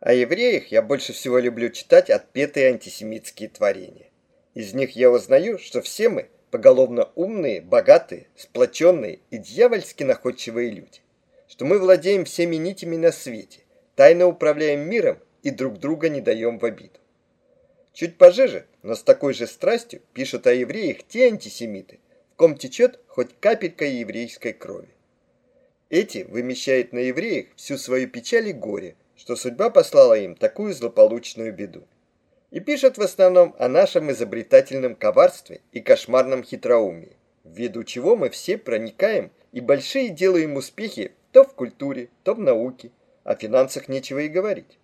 О евреях я больше всего люблю читать отпетые антисемитские творения. Из них я узнаю, что все мы поголовно умные, богатые, сплоченные и дьявольски находчивые люди. Что мы владеем всеми нитями на свете, тайно управляем миром и друг друга не даем в обиду. Чуть пожиже, но с такой же страстью пишут о евреях те антисемиты, в ком течет хоть капелька еврейской крови. Эти вымещают на евреях всю свою печаль и горе, что судьба послала им такую злополучную беду. И пишет в основном о нашем изобретательном коварстве и кошмарном хитроумии, ввиду чего мы все проникаем и большие делаем успехи то в культуре, то в науке, о финансах нечего и говорить.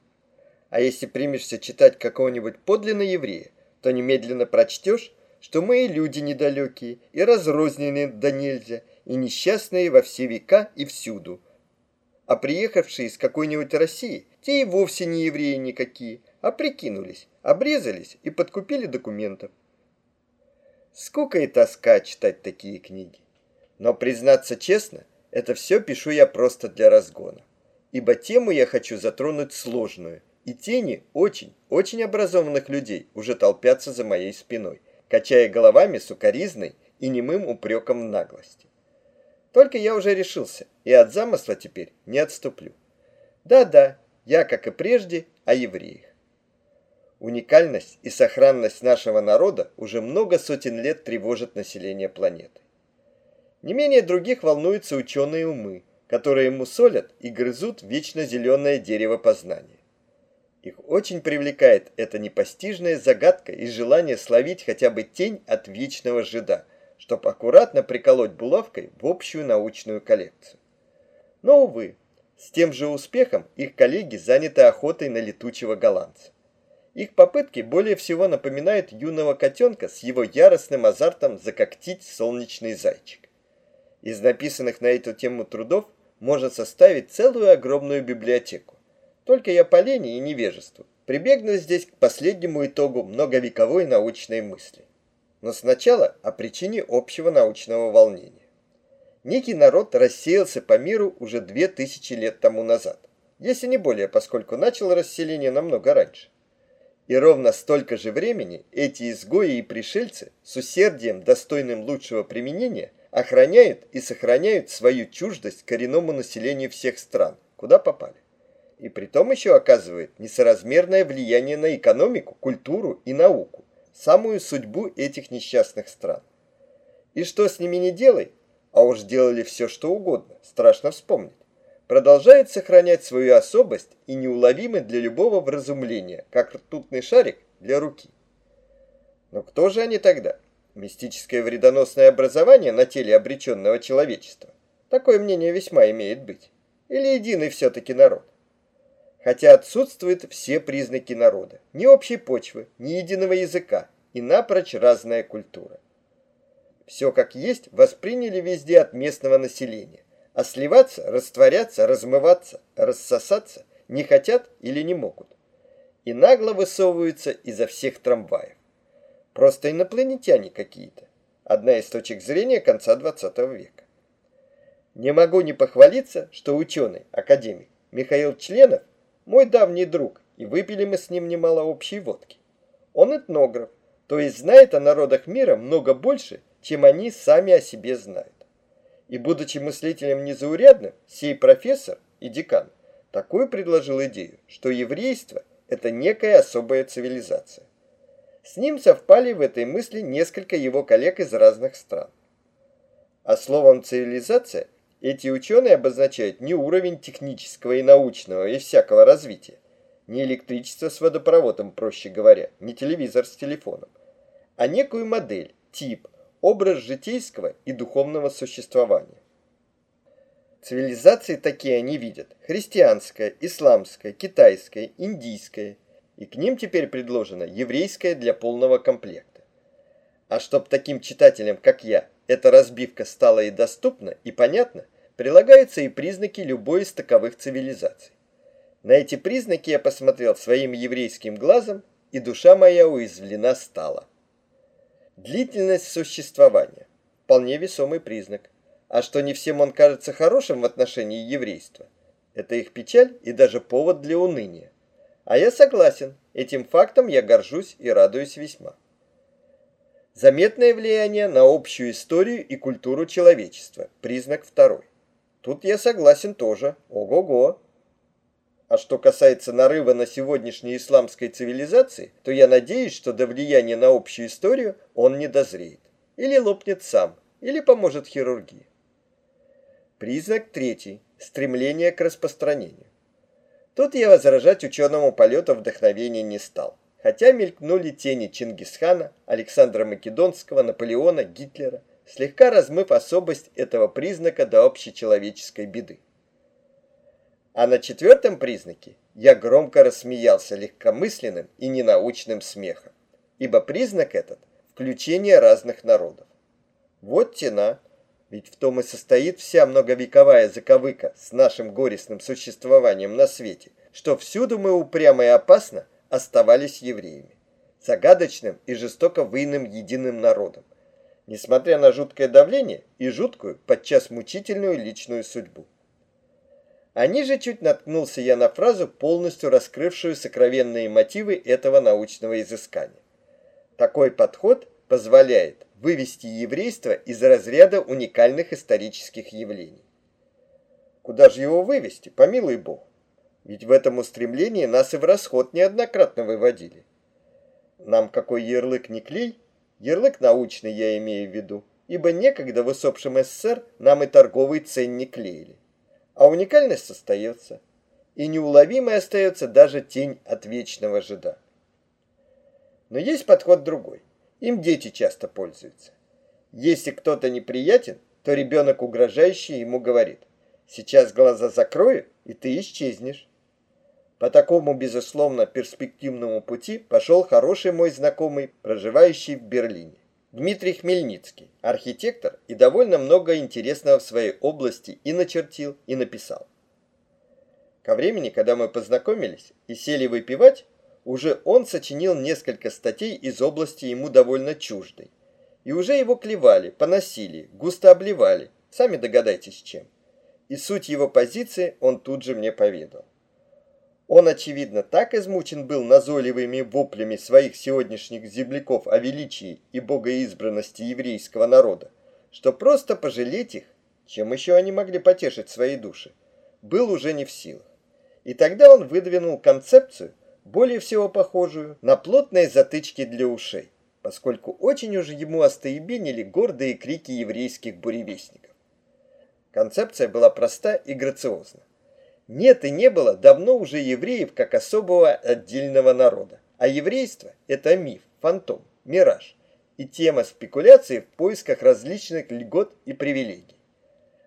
А если примешься читать какого-нибудь подлинно еврея, то немедленно прочтешь, что мы и люди недалекие, и разрозненные да нельзя, и несчастные во все века и всюду, а приехавшие из какой-нибудь России, те и вовсе не евреи никакие, а прикинулись, обрезались и подкупили документов. Скука и тоска читать такие книги. Но, признаться честно, это все пишу я просто для разгона. Ибо тему я хочу затронуть сложную, и тени очень, очень образованных людей уже толпятся за моей спиной, качая головами сукоризной и немым упреком наглости. Только я уже решился, и от замысла теперь не отступлю. Да-да, я, как и прежде, о евреях. Уникальность и сохранность нашего народа уже много сотен лет тревожит население планеты. Не менее других волнуются ученые умы, которые мусолят и грызут вечно зеленое дерево познания. Их очень привлекает эта непостижная загадка и желание словить хотя бы тень от вечного жида – чтобы аккуратно приколоть булавкой в общую научную коллекцию. Но, увы, с тем же успехом их коллеги заняты охотой на летучего голландца. Их попытки более всего напоминают юного котенка с его яростным азартом закоктить солнечный зайчик. Из написанных на эту тему трудов можно составить целую огромную библиотеку. Только я по лени и невежеству прибегну здесь к последнему итогу многовековой научной мысли. Но сначала о причине общего научного волнения. Некий народ рассеялся по миру уже две тысячи лет тому назад, если не более, поскольку начал расселение намного раньше. И ровно столько же времени эти изгои и пришельцы с усердием, достойным лучшего применения, охраняют и сохраняют свою чуждость коренному населению всех стран, куда попали. И притом еще оказывает несоразмерное влияние на экономику, культуру и науку, самую судьбу этих несчастных стран. И что с ними не делай, а уж делали все, что угодно, страшно вспомнить, продолжает сохранять свою особость и неуловимый для любого вразумления, как ртутный шарик для руки. Но кто же они тогда? Мистическое вредоносное образование на теле обреченного человечества? Такое мнение весьма имеет быть. Или единый все-таки народ? Хотя отсутствуют все признаки народа, ни общей почвы, ни единого языка и напрочь разная культура. Все как есть восприняли везде от местного населения, а сливаться, растворяться, размываться, рассосаться не хотят или не могут. И нагло высовываются изо всех трамваев. Просто инопланетяне какие-то. Одна из точек зрения конца 20 века. Не могу не похвалиться, что ученый, академик Михаил Членов мой давний друг, и выпили мы с ним немало общей водки. Он этнограф, то есть знает о народах мира много больше, чем они сами о себе знают. И будучи мыслителем незаурядным, сей профессор и декан такую предложил идею, что еврейство – это некая особая цивилизация. С ним совпали в этой мысли несколько его коллег из разных стран. А словом «цивилизация» Эти ученые обозначают не уровень технического и научного и всякого развития, не электричество с водопроводом, проще говоря, не телевизор с телефоном, а некую модель, тип, образ житейского и духовного существования. Цивилизации такие они видят – христианская, исламская, китайская, индийская, и к ним теперь предложено еврейская для полного комплекта. А чтоб таким читателям, как я, эта разбивка стала и доступна, и понятна, прилагаются и признаки любой из таковых цивилизаций. На эти признаки я посмотрел своим еврейским глазом, и душа моя уязвлена стала. Длительность существования – вполне весомый признак. А что не всем он кажется хорошим в отношении еврейства – это их печаль и даже повод для уныния. А я согласен, этим фактом я горжусь и радуюсь весьма. Заметное влияние на общую историю и культуру человечества. Признак второй. Тут я согласен тоже. Ого-го. А что касается нарыва на сегодняшней исламской цивилизации, то я надеюсь, что до влияния на общую историю он не дозреет. Или лопнет сам, или поможет хирургии. Признак третий. Стремление к распространению. Тут я возражать ученому полета вдохновения не стал хотя мелькнули тени Чингисхана, Александра Македонского, Наполеона, Гитлера, слегка размыв особость этого признака до общечеловеческой беды. А на четвертом признаке я громко рассмеялся легкомысленным и ненаучным смехом, ибо признак этот – включение разных народов. Вот тена, ведь в том и состоит вся многовековая заковыка с нашим горестным существованием на свете, что всюду мы упрямо и опасно – оставались евреями, загадочным и жестоко выйным единым народом, несмотря на жуткое давление и жуткую, подчас мучительную личную судьбу. А ниже чуть наткнулся я на фразу, полностью раскрывшую сокровенные мотивы этого научного изыскания. Такой подход позволяет вывести еврейство из разряда уникальных исторических явлений. Куда же его вывести, помилуй Бог? Ведь в этом устремлении нас и в расход неоднократно выводили. Нам какой ярлык не клей, ярлык научный я имею в виду, ибо некогда в усопшем СССР нам и торговый ценник клеили. А уникальность остается, и неуловимой остается даже тень от вечного жида. Но есть подход другой. Им дети часто пользуются. Если кто-то неприятен, то ребенок угрожающий ему говорит, сейчас глаза закрою, и ты исчезнешь. По такому, безусловно, перспективному пути пошел хороший мой знакомый, проживающий в Берлине. Дмитрий Хмельницкий, архитектор и довольно много интересного в своей области и начертил, и написал. Ко времени, когда мы познакомились и сели выпивать, уже он сочинил несколько статей из области ему довольно чуждой. И уже его клевали, поносили, густо обливали, сами догадайтесь чем. И суть его позиции он тут же мне поведал. Он, очевидно, так измучен был назойливыми воплями своих сегодняшних земляков о величии и богоизбранности еврейского народа, что просто пожалеть их, чем еще они могли потешить свои души, был уже не в силах. И тогда он выдвинул концепцию, более всего похожую на плотные затычки для ушей, поскольку очень уж ему остоебенили гордые крики еврейских буревестников. Концепция была проста и грациозна. Нет и не было давно уже евреев как особого отдельного народа. А еврейство – это миф, фантом, мираж и тема спекуляции в поисках различных льгот и привилегий.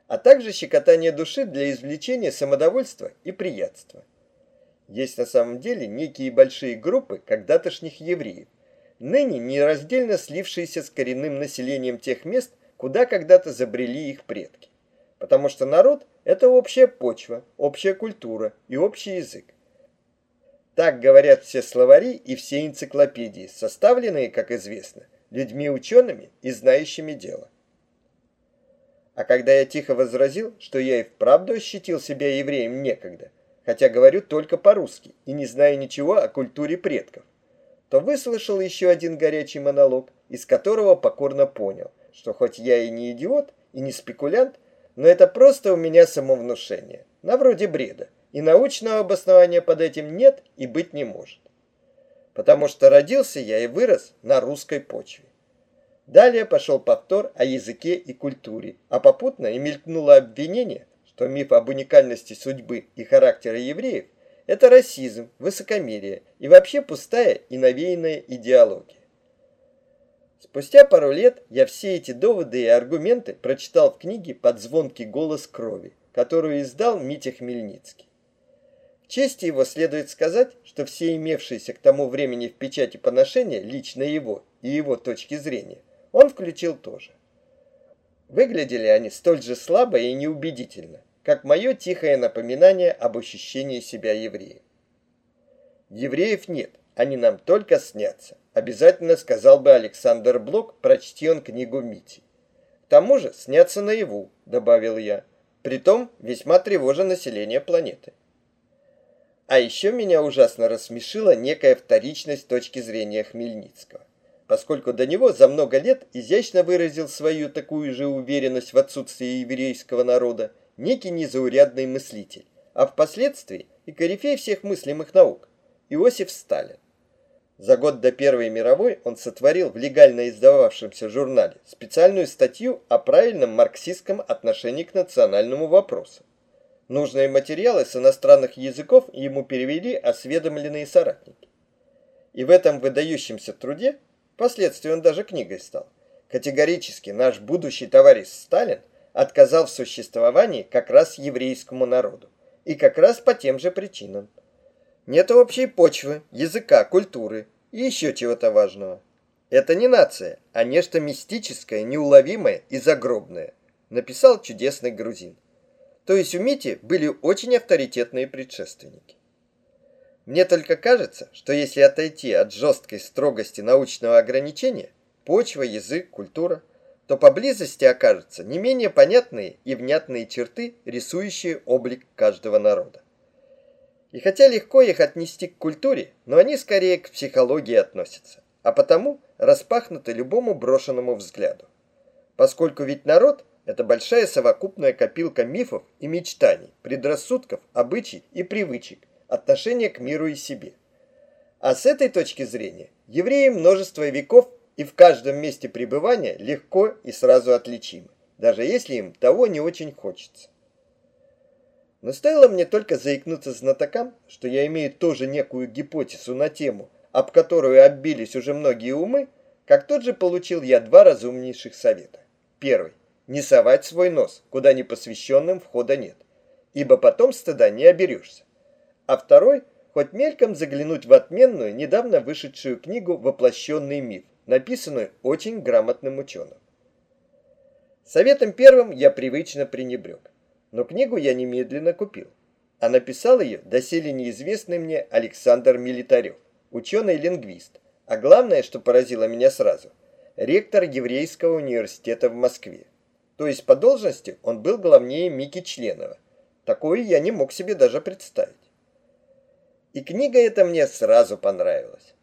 А также щекотание души для извлечения самодовольства и приятства. Есть на самом деле некие большие группы когда-тошних евреев, ныне нераздельно слившиеся с коренным населением тех мест, куда когда-то забрели их предки. Потому что народ – это общая почва, общая культура и общий язык. Так говорят все словари и все энциклопедии, составленные, как известно, людьми-учеными и знающими дело. А когда я тихо возразил, что я и вправду ощутил себя евреем некогда, хотя говорю только по-русски и не знаю ничего о культуре предков, то выслушал еще один горячий монолог, из которого покорно понял, что хоть я и не идиот, и не спекулянт, но это просто у меня самовнушение, на вроде бреда, и научного обоснования под этим нет и быть не может. Потому что родился я и вырос на русской почве. Далее пошел повтор о языке и культуре, а попутно и мелькнуло обвинение, что миф об уникальности судьбы и характера евреев – это расизм, высокомерие и вообще пустая и навеянная идеология. Спустя пару лет я все эти доводы и аргументы прочитал в книге под звонкий голос крови, которую издал Митя Хмельницкий. В чести его следует сказать, что все имевшиеся к тому времени в печати поношения лично его и его точки зрения он включил тоже. Выглядели они столь же слабо и неубедительно, как мое тихое напоминание об ощущении себя евреем. Евреев нет, они нам только снятся обязательно сказал бы Александр Блок, прочти он книгу Мити. К тому же снятся наяву, добавил я. Притом весьма тревожит население планеты. А еще меня ужасно рассмешила некая вторичность точки зрения Хмельницкого, поскольку до него за много лет изящно выразил свою такую же уверенность в отсутствии еврейского народа некий незаурядный мыслитель, а впоследствии и корифей всех мыслимых наук – Иосиф Сталин. За год до Первой мировой он сотворил в легально издававшемся журнале специальную статью о правильном марксистском отношении к национальному вопросу. Нужные материалы с иностранных языков ему перевели осведомленные соратники. И в этом выдающемся труде, впоследствии он даже книгой стал, категорически наш будущий товарищ Сталин отказал в существовании как раз еврейскому народу. И как раз по тем же причинам. Нет общей почвы, языка, культуры и еще чего-то важного. Это не нация, а нечто мистическое, неуловимое и загробное, написал чудесный грузин. То есть у Мити были очень авторитетные предшественники. Мне только кажется, что если отойти от жесткой строгости научного ограничения, почва, язык, культура, то поблизости окажутся не менее понятные и внятные черты, рисующие облик каждого народа. И хотя легко их отнести к культуре, но они скорее к психологии относятся, а потому распахнуты любому брошенному взгляду. Поскольку ведь народ это большая совокупная копилка мифов и мечтаний, предрассудков, обычай и привычек, отношения к миру и себе. А с этой точки зрения евреи множество веков и в каждом месте пребывания легко и сразу отличимы, даже если им того не очень хочется. Но стоило мне только заикнуться знатокам, что я имею тоже некую гипотезу на тему, об которую оббились уже многие умы, как тот же получил я два разумнейших совета. Первый не совать свой нос, куда непосвященным входа нет, ибо потом стыда не оберешься. А второй, хоть мельком заглянуть в отменную, недавно вышедшую книгу «Воплощенный миф», написанную очень грамотным ученым. Советом первым я привычно пренебрег, но книгу я немедленно купил, а написал ее доселе неизвестный мне Александр Милитарев, ученый-лингвист, а главное, что поразило меня сразу, ректор Еврейского университета в Москве. То есть по должности он был главнее Мики Членова. Такое я не мог себе даже представить. И книга эта мне сразу понравилась.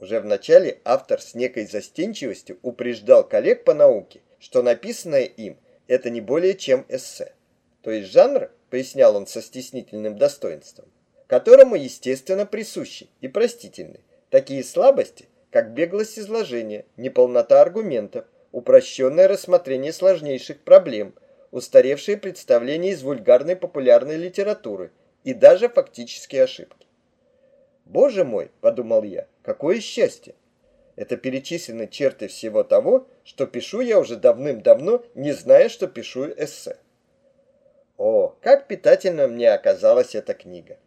Уже в начале автор с некой застенчивостью упреждал коллег по науке, что написанное им – это не более чем эссе. То есть жанр, пояснял он со стеснительным достоинством, которому, естественно, присущи и простительны такие слабости, как беглость изложения, неполнота аргументов – упрощенное рассмотрение сложнейших проблем, устаревшие представления из вульгарной популярной литературы и даже фактические ошибки. «Боже мой!» – подумал я, – «какое счастье!» Это перечислены черты всего того, что пишу я уже давным-давно, не зная, что пишу эссе. О, как питательно мне оказалась эта книга.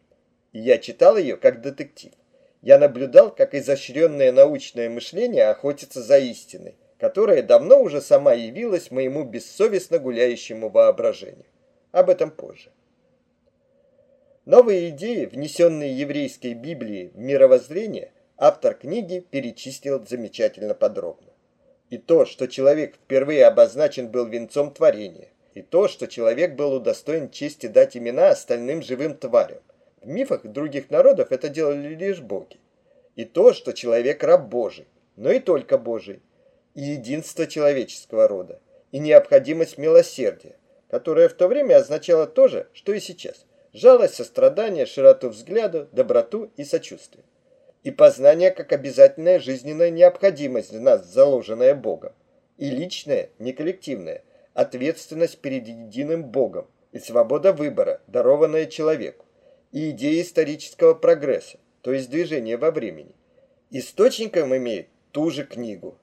И я читал ее как детектив. Я наблюдал, как изощренное научное мышление охотится за истиной, которая давно уже сама явилась моему бессовестно гуляющему воображению. Об этом позже. Новые идеи, внесенные еврейской Библией в мировоззрение, автор книги перечислил замечательно подробно. И то, что человек впервые обозначен был венцом творения, и то, что человек был удостоен чести дать имена остальным живым тварям. В мифах других народов это делали лишь боги. И то, что человек раб Божий, но и только Божий, и единство человеческого рода, и необходимость милосердия, которое в то время означало то же, что и сейчас – жалость, сострадание, широту взгляда, доброту и сочувствие. И познание как обязательная жизненная необходимость в нас, заложенная Богом. И личная, не коллективная, ответственность перед единым Богом и свобода выбора, дарованная человеку. И идея исторического прогресса, то есть движения во времени. Источником имеет ту же книгу,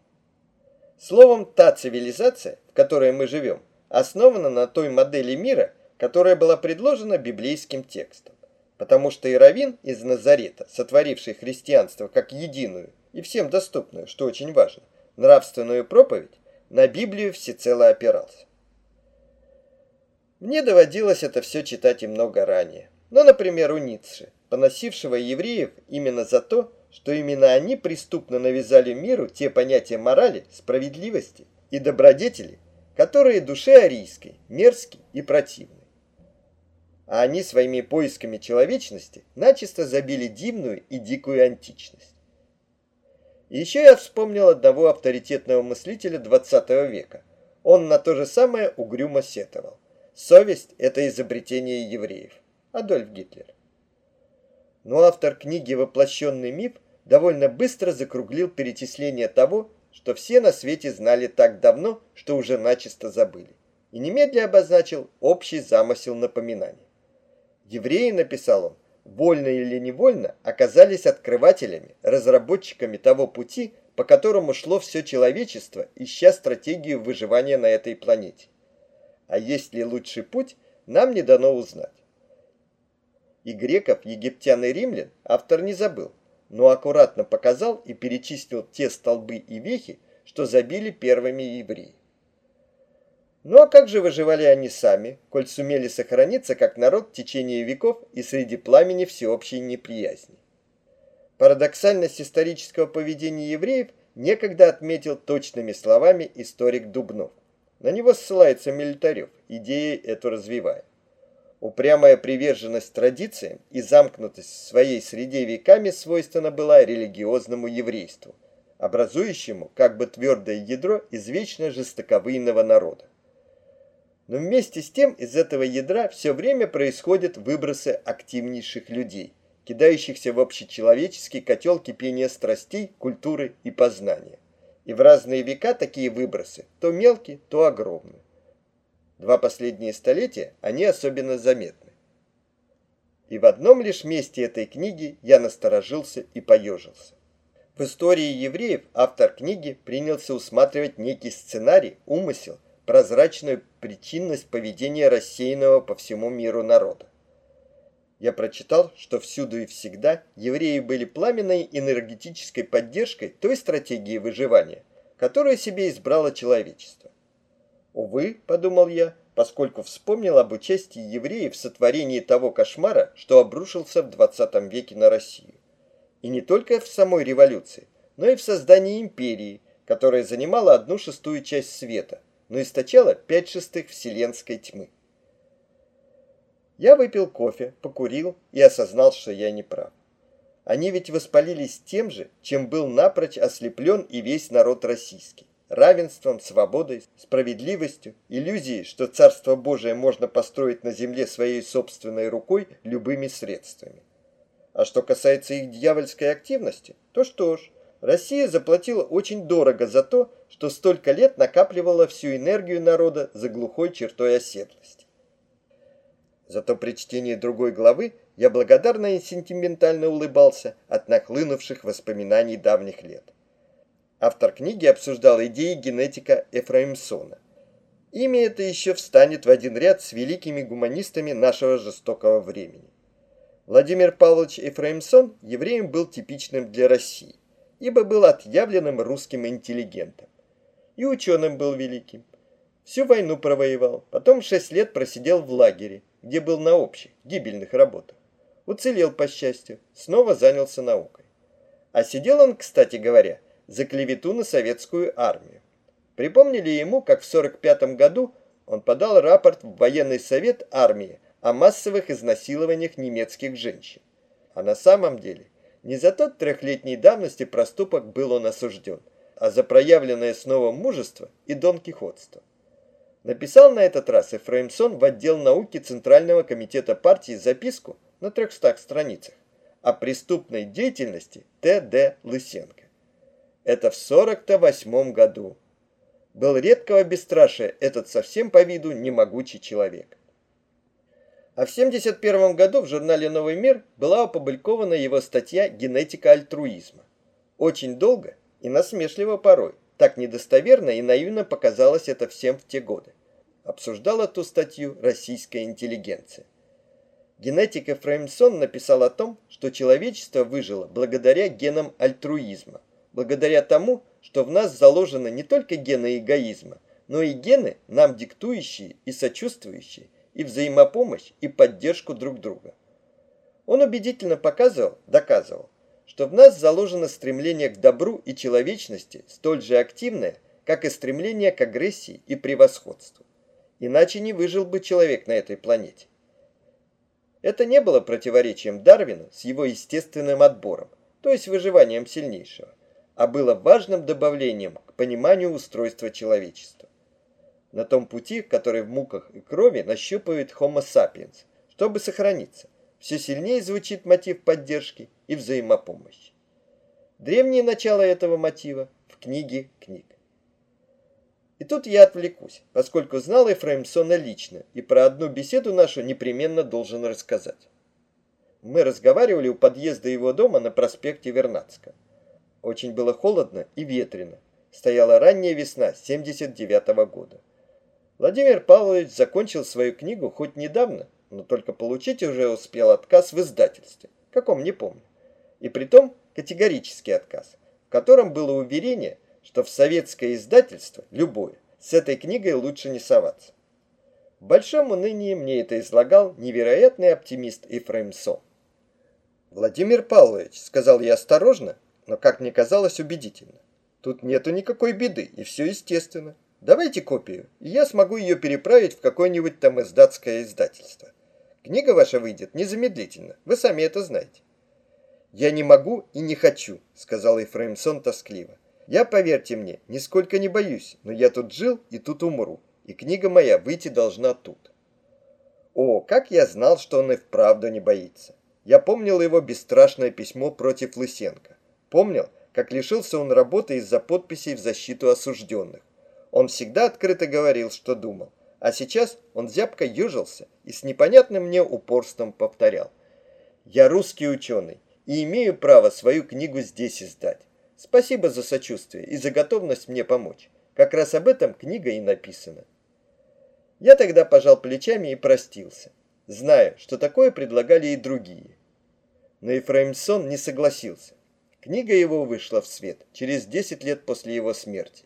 Словом, та цивилизация, в которой мы живем, основана на той модели мира, которая была предложена библейским текстом. Потому что Иравин из Назарета, сотворивший христианство как единую и всем доступную, что очень важно, нравственную проповедь, на Библию всецело опирался. Мне доводилось это все читать и много ранее. Ну, например, у Ницше, поносившего евреев именно за то, что именно они преступно навязали миру те понятия морали, справедливости и добродетели, которые душе арийской мерзки и противны. а они своими поисками человечности начисто забили дивную и дикую античность. Еще я вспомнил одного авторитетного мыслителя 20 века. Он на то же самое угрюмо сетовал. Совесть – это изобретение евреев. Адольф Гитлер. Но автор книги «Воплощенный миф» довольно быстро закруглил перечисление того, что все на свете знали так давно, что уже начисто забыли, и немедля обозначил общий замысел напоминания. Евреи, написал он, вольно или невольно оказались открывателями, разработчиками того пути, по которому шло все человечество, ища стратегию выживания на этой планете. А есть ли лучший путь, нам не дано узнать. И греков, египтян и римлян автор не забыл, но аккуратно показал и перечислил те столбы и вехи, что забили первыми евреи. Ну а как же выживали они сами, коль сумели сохраниться как народ в течение веков и среди пламени всеобщей неприязни? Парадоксальность исторического поведения евреев некогда отметил точными словами историк Дубнов. На него ссылается Милитарев, идеей эту развивая. Упрямая приверженность традициям и замкнутость в своей среде веками свойственна была религиозному еврейству, образующему как бы твердое ядро извечно жестоковыйного народа. Но вместе с тем из этого ядра все время происходят выбросы активнейших людей, кидающихся в общечеловеческий котел кипения страстей, культуры и познания. И в разные века такие выбросы то мелкие, то огромные. Два последние столетия они особенно заметны. И в одном лишь месте этой книги я насторожился и поежился. В истории евреев автор книги принялся усматривать некий сценарий, умысел – прозрачную причинность поведения рассеянного по всему миру народа. Я прочитал, что всюду и всегда евреи были пламенной энергетической поддержкой той стратегии выживания, которую себе избрало человечество. Увы, подумал я, поскольку вспомнил об участии евреев в сотворении того кошмара, что обрушился в 20 веке на Россию. И не только в самой революции, но и в создании империи, которая занимала одну шестую часть света – но источала пять шестых вселенской тьмы. Я выпил кофе, покурил и осознал, что я не прав. Они ведь воспалились тем же, чем был напрочь ослеплен и весь народ российский. Равенством, свободой, справедливостью, иллюзией, что Царство Божие можно построить на земле своей собственной рукой любыми средствами. А что касается их дьявольской активности, то что ж, Россия заплатила очень дорого за то, что столько лет накапливала всю энергию народа за глухой чертой оседлости. Зато при чтении другой главы я благодарно и сентиментально улыбался от нахлынувших воспоминаний давних лет. Автор книги обсуждал идеи генетика Эфраимсона. Имя это еще встанет в один ряд с великими гуманистами нашего жестокого времени. Владимир Павлович Эфраимсон евреем был типичным для России ибо был отъявленным русским интеллигентом. И ученым был великим. Всю войну провоевал, потом шесть лет просидел в лагере, где был на общих, гибельных работах. Уцелел, по счастью, снова занялся наукой. А сидел он, кстати говоря, за клевету на советскую армию. Припомнили ему, как в 1945 году он подал рапорт в военный совет армии о массовых изнасилованиях немецких женщин. А на самом деле не за тот трехлетней давности проступок был он осужден, а за проявленное снова мужество и донкихотство. Написал на этот раз Эфраимсон в отдел науки Центрального комитета партии записку на 300 страницах о преступной деятельности Т.Д. Лысенко. Это в 48 году. Был редкого бесстрашия этот совсем по виду немогучий человек. А в 1971 году в журнале «Новый мир» была опубликована его статья «Генетика альтруизма». Очень долго и насмешливо порой, так недостоверно и наивно показалось это всем в те годы. Обсуждала ту статью российская интеллигенция. Генетик Эфраимсон написал о том, что человечество выжило благодаря генам альтруизма, благодаря тому, что в нас заложены не только гены эгоизма, но и гены, нам диктующие и сочувствующие, и взаимопомощь, и поддержку друг друга. Он убедительно показывал, доказывал, что в нас заложено стремление к добру и человечности столь же активное, как и стремление к агрессии и превосходству. Иначе не выжил бы человек на этой планете. Это не было противоречием Дарвину с его естественным отбором, то есть выживанием сильнейшего, а было важным добавлением к пониманию устройства человечества. На том пути, который в муках и крови нащупывает Homo sapiens, чтобы сохраниться, все сильнее звучит мотив поддержки и взаимопомощи. Древнее начало этого мотива в книге книг. И тут я отвлекусь, поскольку знал Ефраимсона лично, и про одну беседу нашу непременно должен рассказать. Мы разговаривали у подъезда его дома на проспекте Вернадска. Очень было холодно и ветрено. Стояла ранняя весна 79 -го года. Владимир Павлович закончил свою книгу хоть недавно, но только получить уже успел отказ в издательстве, каком не помню. И притом категорический отказ, в котором было уверение, что в советское издательство, любое, с этой книгой лучше не соваться. В большом унынии мне это излагал невероятный оптимист Ефраим Со. «Владимир Павлович», — сказал я осторожно, но, как мне казалось, убедительно. «Тут нету никакой беды, и все естественно. Давайте копию, и я смогу ее переправить в какое-нибудь там издатское издательство. Книга ваша выйдет незамедлительно, вы сами это знаете». «Я не могу и не хочу», — сказал Ефраимсон тоскливо. Я, поверьте мне, нисколько не боюсь, но я тут жил и тут умру, и книга моя выйти должна тут. О, как я знал, что он и вправду не боится. Я помнил его бесстрашное письмо против Лысенко. Помнил, как лишился он работы из-за подписей в защиту осужденных. Он всегда открыто говорил, что думал, а сейчас он зябко южился и с непонятным мне упорством повторял. «Я русский ученый и имею право свою книгу здесь издать. Спасибо за сочувствие и за готовность мне помочь. Как раз об этом книга и написана. Я тогда пожал плечами и простился, зная, что такое предлагали и другие. Но Ефраимсон не согласился. Книга его вышла в свет через 10 лет после его смерти.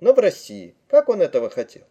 Но в России, как он этого хотел?